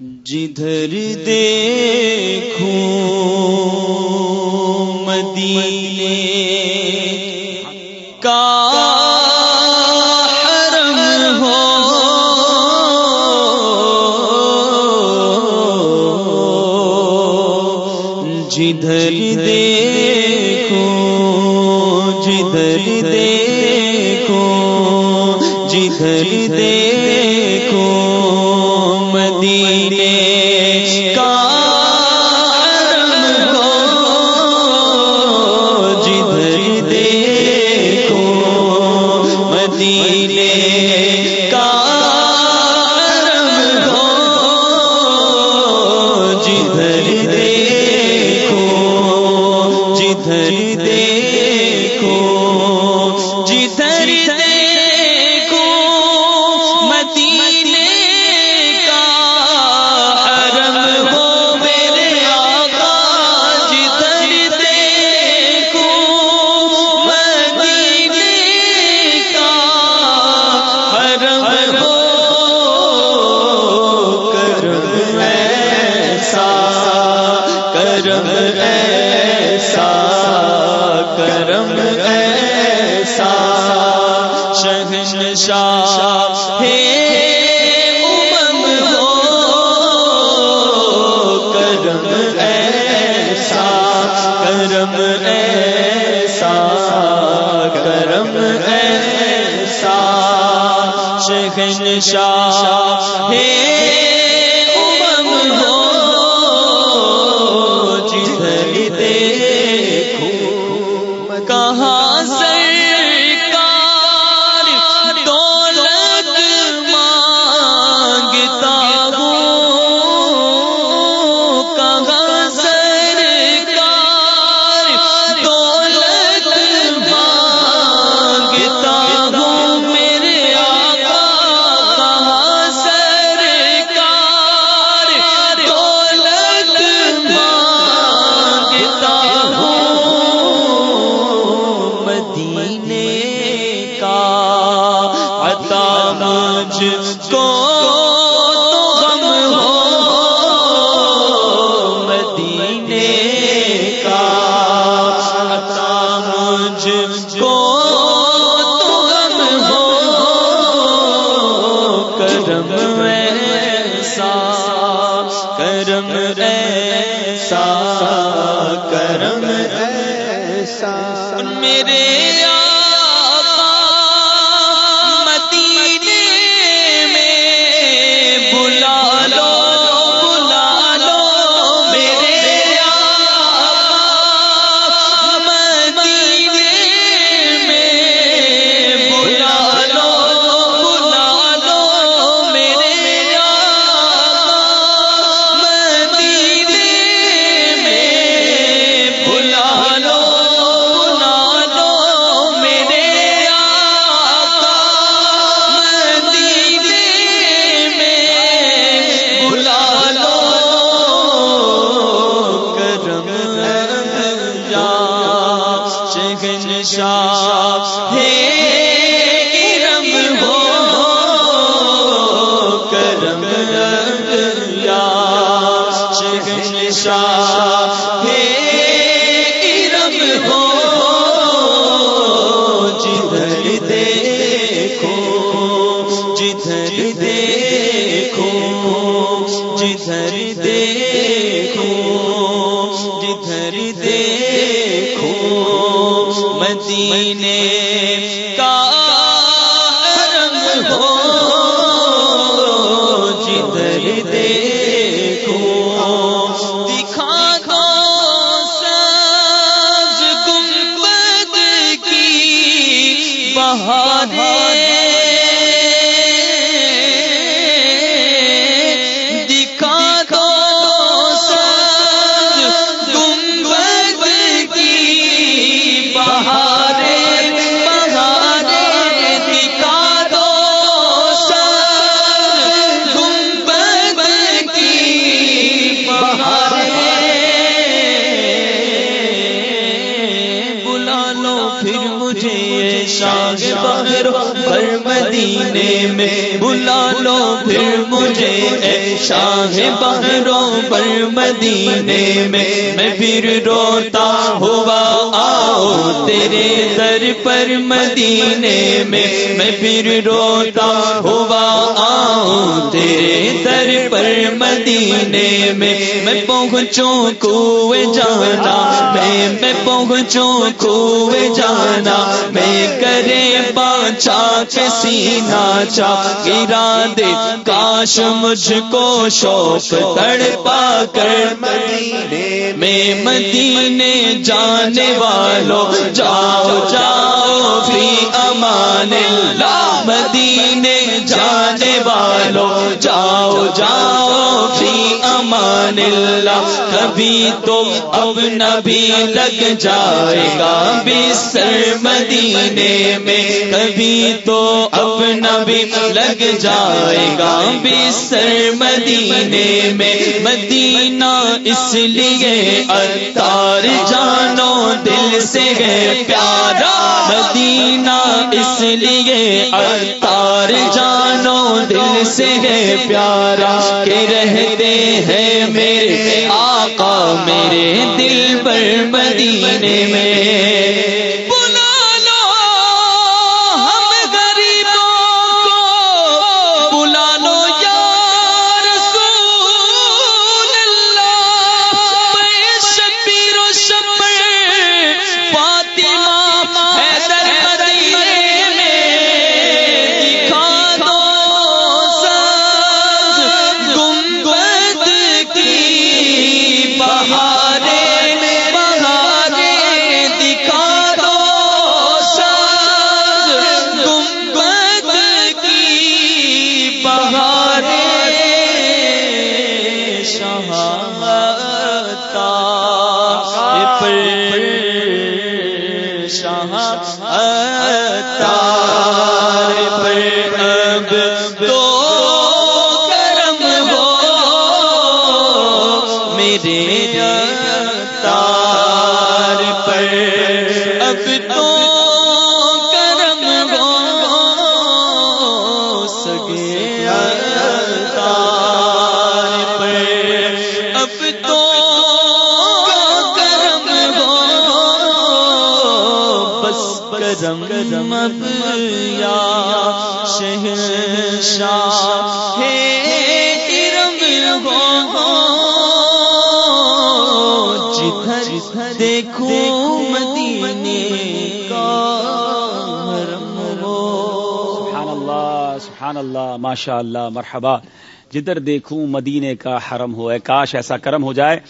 جدھر دیکھو مدینے کا حرم ہو۔ جدھر دیکھو جدھر دیکھو شاہ ہے امم کرم ایسا کرم کرم ایسا شہن شاہ کرم ایسا کرم ایسا۔ میرے شاہ ارم ہو جدھر دیکھو جدھر دیکھو جدھر دیکھو جدھر دیکھو مدینے بلا لو پھر مجھے شاہ بہر پر مدینے میں۔ بلا لو پھر مجھے شاہ بہروں پر مدینے میں میں پھر روتا ہوا، آؤ تیرے در پر مدینے میں میں پھر روتا ہوا، آؤ تیرے در پر مدینے میں میں پہنچوں کوئے جانا، میں میں پہنچوں کوئے جانا، میں کرے پانچا کے سینا چا گرا دے کاش مجھ کو شوق تڑپا کر مدینے میں مدینے جانے والوں جاؤ جاؤ فی امان اللہ۔ اللہ، کبھی تو اب نبی لگ جائے گا بسر مدینے میں کبھی تو اب نبی لگ جائے گا بسر مدینے میں مدینہ اس لیے اتار جانو دل سے ہے پیارا۔ مدینہ اس لیے اتار جانو دل سے ہے پیارا کہ رہتے ہیں میرے آقا میرے دل پر مدینے میں۔ تار پر اب تو کرم ہو سگے تار پر اب تو کرم ہو بس کرم اب یا شہنشاہ ہے دیکھو مدینے کا حرم سبحان اللہ سبحان اللہ ماشاء اللہ مرحبا۔ جدھر دیکھوں مدینے کا حرم ہو، اے کاش ایسا کرم ہو جائے۔